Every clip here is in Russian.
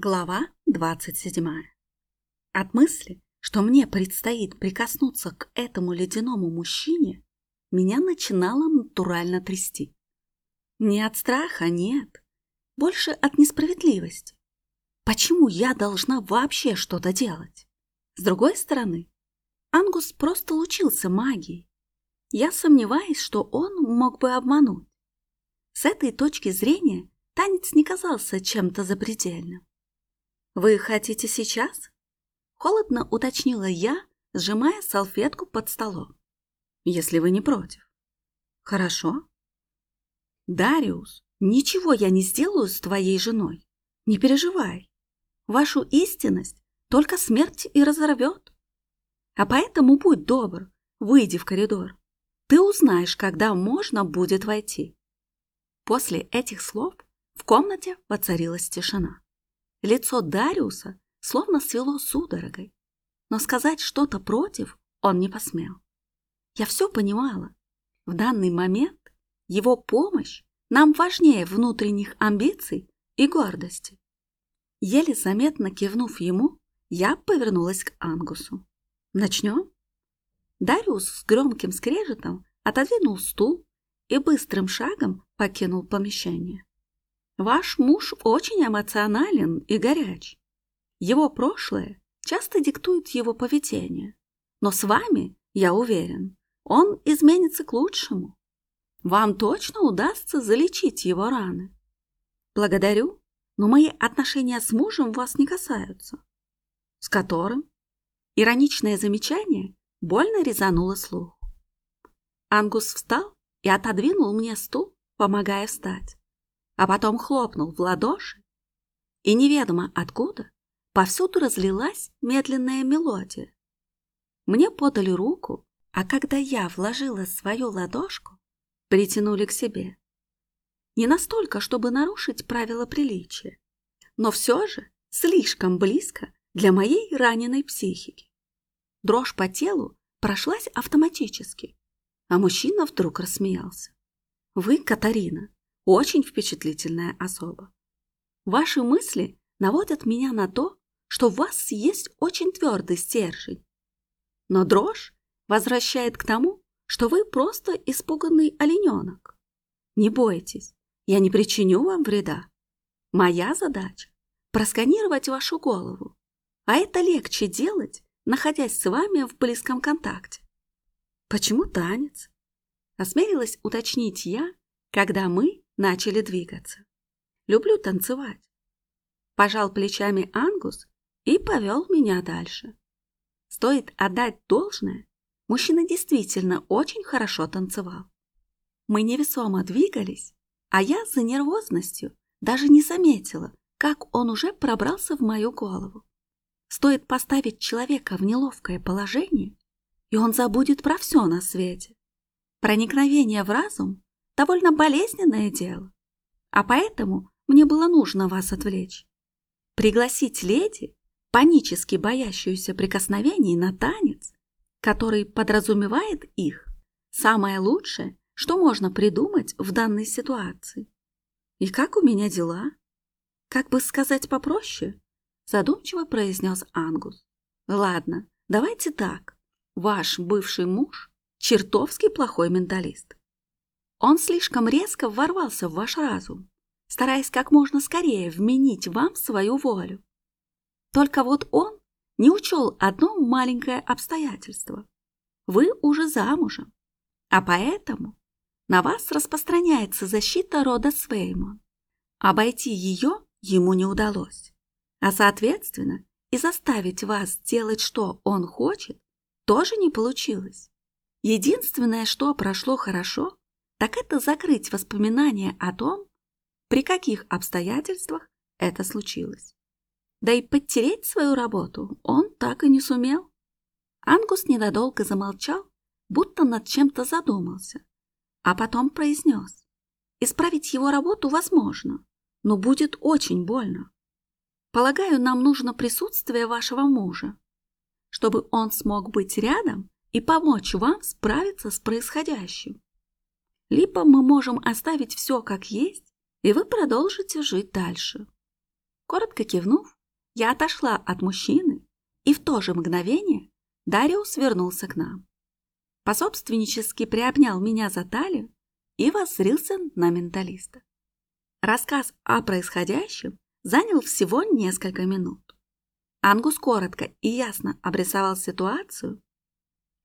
Глава 27. От мысли, что мне предстоит прикоснуться к этому ледяному мужчине, меня начинало натурально трясти. Не от страха, нет, больше от несправедливости. Почему я должна вообще что-то делать? С другой стороны, Ангус просто лучился магией. Я сомневаюсь, что он мог бы обмануть. С этой точки зрения танец не казался чем-то запредельным. «Вы хотите сейчас?» Холодно уточнила я, сжимая салфетку под столом. «Если вы не против». «Хорошо». «Дариус, ничего я не сделаю с твоей женой. Не переживай. Вашу истинность только смерть и разорвет. А поэтому будь добр, выйди в коридор. Ты узнаешь, когда можно будет войти». После этих слов в комнате воцарилась тишина. Лицо Дариуса словно свело судорогой, но сказать что-то против он не посмел. Я все понимала. В данный момент его помощь нам важнее внутренних амбиций и гордости. Еле заметно кивнув ему, я повернулась к Ангусу. «Начнем?» Дариус с громким скрежетом отодвинул стул и быстрым шагом покинул помещение. Ваш муж очень эмоционален и горяч. Его прошлое часто диктует его поведение. Но с вами, я уверен, он изменится к лучшему. Вам точно удастся залечить его раны. Благодарю, но мои отношения с мужем вас не касаются. С которым? Ироничное замечание больно резануло слух. Ангус встал и отодвинул мне стул, помогая встать а потом хлопнул в ладоши, и неведомо откуда повсюду разлилась медленная мелодия. Мне подали руку, а когда я вложила свою ладошку, притянули к себе. Не настолько, чтобы нарушить правила приличия, но все же слишком близко для моей раненой психики. Дрожь по телу прошлась автоматически, а мужчина вдруг рассмеялся. «Вы, Катарина, очень впечатлительная особа. Ваши мысли наводят меня на то, что у вас есть очень твердый стержень. Но дрожь возвращает к тому, что вы просто испуганный олененок. Не бойтесь, я не причиню вам вреда. Моя задача – просканировать вашу голову, а это легче делать, находясь с вами в близком контакте. Почему танец? Осмелилась уточнить я, когда мы начали двигаться. Люблю танцевать. Пожал плечами Ангус и повел меня дальше. Стоит отдать должное, мужчина действительно очень хорошо танцевал. Мы невесомо двигались, а я за нервозностью даже не заметила, как он уже пробрался в мою голову. Стоит поставить человека в неловкое положение, и он забудет про все на свете. Проникновение в разум довольно болезненное дело, а поэтому мне было нужно вас отвлечь. Пригласить леди, панически боящуюся прикосновений на танец, который подразумевает их, самое лучшее, что можно придумать в данной ситуации. И как у меня дела? Как бы сказать попроще? Задумчиво произнес Ангус. Ладно, давайте так. Ваш бывший муж чертовски плохой менталист. Он слишком резко ворвался в ваш разум, стараясь как можно скорее вменить вам свою волю. Только вот он не учел одно маленькое обстоятельство. Вы уже замужем, а поэтому на вас распространяется защита рода Свеймон. Обойти ее ему не удалось, а, соответственно, и заставить вас делать, что он хочет, тоже не получилось. Единственное, что прошло хорошо, так это закрыть воспоминания о том, при каких обстоятельствах это случилось. Да и подтереть свою работу он так и не сумел. Ангус ненадолго замолчал, будто над чем-то задумался, а потом произнес. Исправить его работу возможно, но будет очень больно. Полагаю, нам нужно присутствие вашего мужа, чтобы он смог быть рядом и помочь вам справиться с происходящим либо мы можем оставить все как есть, и вы продолжите жить дальше. Коротко кивнув, я отошла от мужчины, и в то же мгновение Дариус вернулся к нам. Пособственнически приобнял меня за талию и воззрился на менталиста. Рассказ о происходящем занял всего несколько минут. Ангус коротко и ясно обрисовал ситуацию,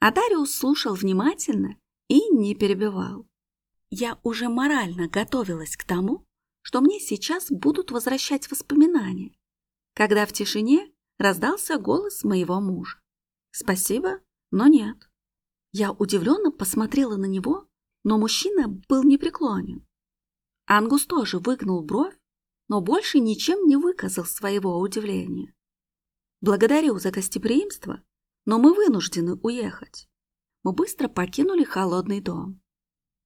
а Дариус слушал внимательно и не перебивал. Я уже морально готовилась к тому, что мне сейчас будут возвращать воспоминания, когда в тишине раздался голос моего мужа. Спасибо, но нет. Я удивленно посмотрела на него, но мужчина был непреклонен. Ангус тоже выгнул бровь, но больше ничем не выказал своего удивления. Благодарю за гостеприимство, но мы вынуждены уехать. Мы быстро покинули холодный дом.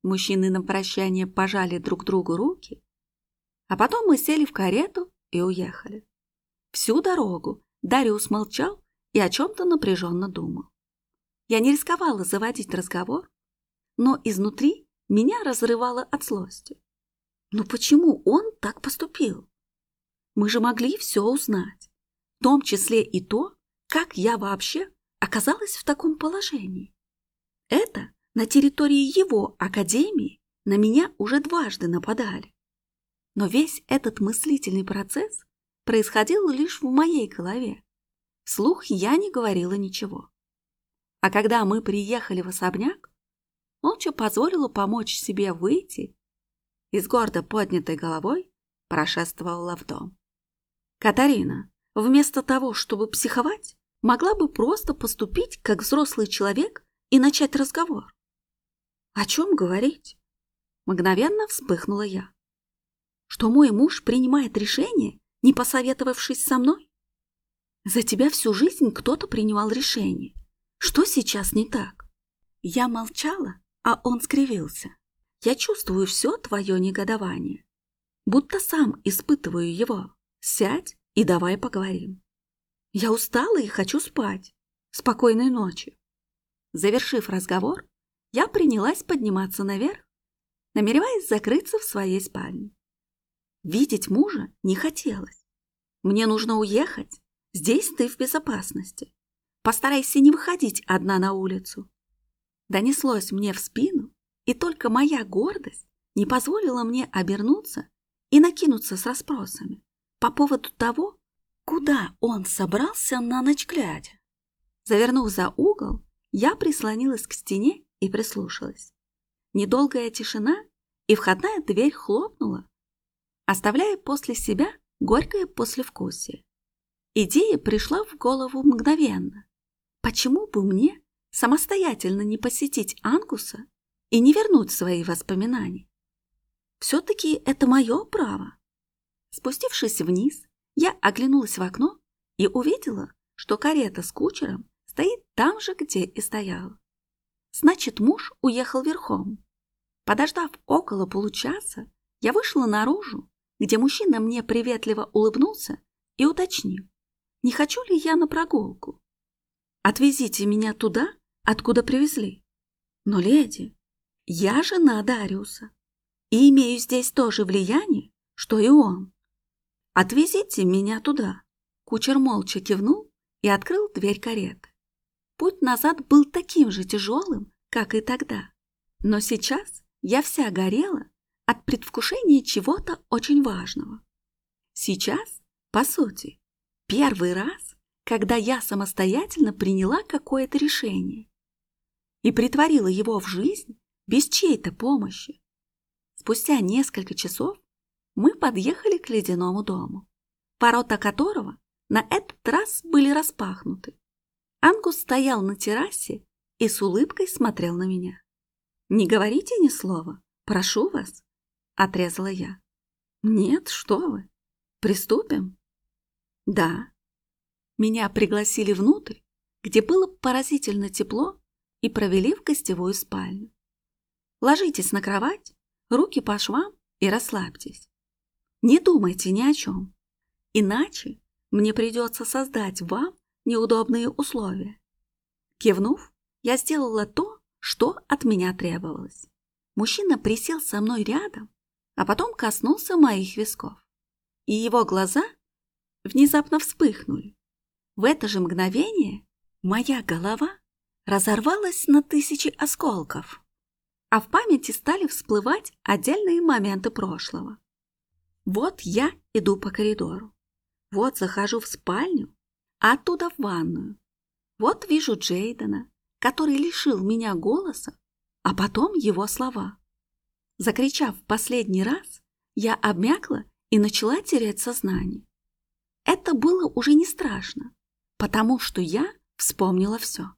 Мужчины на прощание пожали друг другу руки, а потом мы сели в карету и уехали. Всю дорогу Дариус молчал и о чем-то напряженно думал. Я не рисковала заводить разговор, но изнутри меня разрывало от злости. Но почему он так поступил? Мы же могли все узнать, в том числе и то, как я вообще оказалась в таком положении. Это на территории его академии на меня уже дважды нападали. Но весь этот мыслительный процесс происходил лишь в моей голове. Вслух я не говорила ничего. А когда мы приехали в особняк, молча позволила помочь себе выйти и с гордо поднятой головой прошествовала в дом. Катарина, вместо того, чтобы психовать, могла бы просто поступить как взрослый человек и начать разговор. О чем говорить? Мгновенно вспыхнула я. Что мой муж принимает решение, не посоветовавшись со мной? За тебя всю жизнь кто-то принимал решение. Что сейчас не так? Я молчала, а он скривился. Я чувствую все твое негодование. Будто сам испытываю его. Сядь и давай поговорим. Я устала и хочу спать. Спокойной ночи. Завершив разговор, я принялась подниматься наверх, намереваясь закрыться в своей спальне. Видеть мужа не хотелось. Мне нужно уехать. Здесь ты в безопасности. Постарайся не выходить одна на улицу. Донеслось мне в спину, и только моя гордость не позволила мне обернуться и накинуться с расспросами по поводу того, куда он собрался на ночь глядя. Завернув за угол, я прислонилась к стене и прислушалась. Недолгая тишина, и входная дверь хлопнула, оставляя после себя горькое послевкусие. Идея пришла в голову мгновенно. Почему бы мне самостоятельно не посетить Ангуса и не вернуть свои воспоминания? Все-таки это мое право. Спустившись вниз, я оглянулась в окно и увидела, что карета с кучером стоит там же, где и стояла. Значит, муж уехал верхом. Подождав около получаса, я вышла наружу, где мужчина мне приветливо улыбнулся и уточнил, не хочу ли я на прогулку. Отвезите меня туда, откуда привезли. Но, леди, я жена Дариуса и имею здесь то же влияние, что и он. Отвезите меня туда. Кучер молча кивнул и открыл дверь кареты. Путь назад был таким же тяжелым, как и тогда. Но сейчас я вся горела от предвкушения чего-то очень важного. Сейчас, по сути, первый раз когда я самостоятельно приняла какое-то решение и притворила его в жизнь без чьей-то помощи. Спустя несколько часов мы подъехали к ледяному дому, ворота которого на этот раз были распахнуты. Ангус стоял на террасе и с улыбкой смотрел на меня. «Не говорите ни слова, прошу вас», — отрезала я. «Нет, что вы, приступим?» «Да», меня пригласили внутрь, где было поразительно тепло, и провели в гостевую спальню. Ложитесь на кровать, руки по швам и расслабьтесь. Не думайте ни о чем, иначе мне придется создать вам неудобные условия. Кивнув, я сделала то, что от меня требовалось. Мужчина присел со мной рядом, а потом коснулся моих висков. И его глаза внезапно вспыхнули. В это же мгновение моя голова разорвалась на тысячи осколков, а в памяти стали всплывать отдельные моменты прошлого. Вот я иду по коридору, вот захожу в спальню, а оттуда в ванную. Вот вижу Джейдена, который лишил меня голоса, а потом его слова. Закричав в последний раз, я обмякла и начала терять сознание. Это было уже не страшно, потому что я вспомнила все.